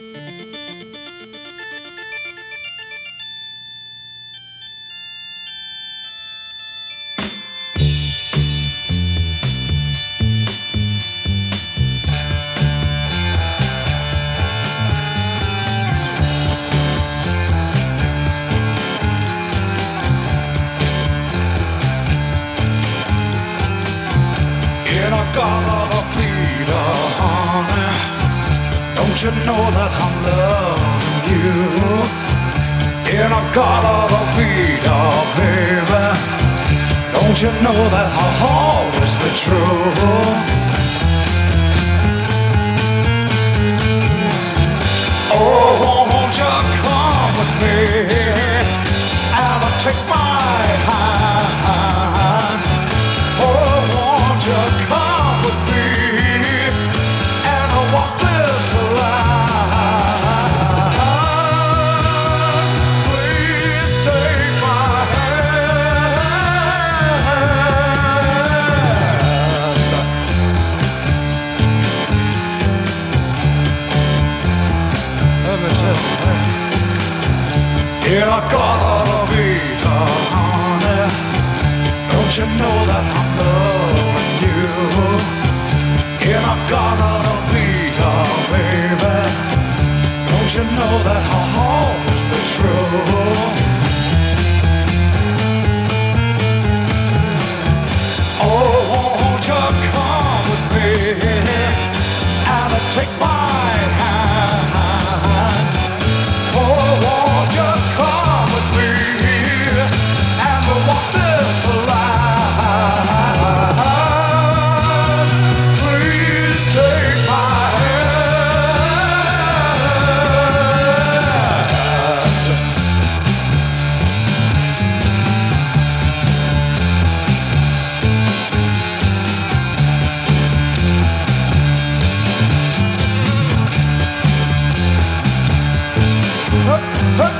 In a freedom, you know that I'm loving you? In a garden of freedom, baby. Don't you know that I'll always be true? Oh, won't you come with me and take my In a garden of Eden, honey. Don't you know that I'm loving you? In a garden of Eden, baby. Don't you know that I'll always be true? Oh, won't you come with me and take my up.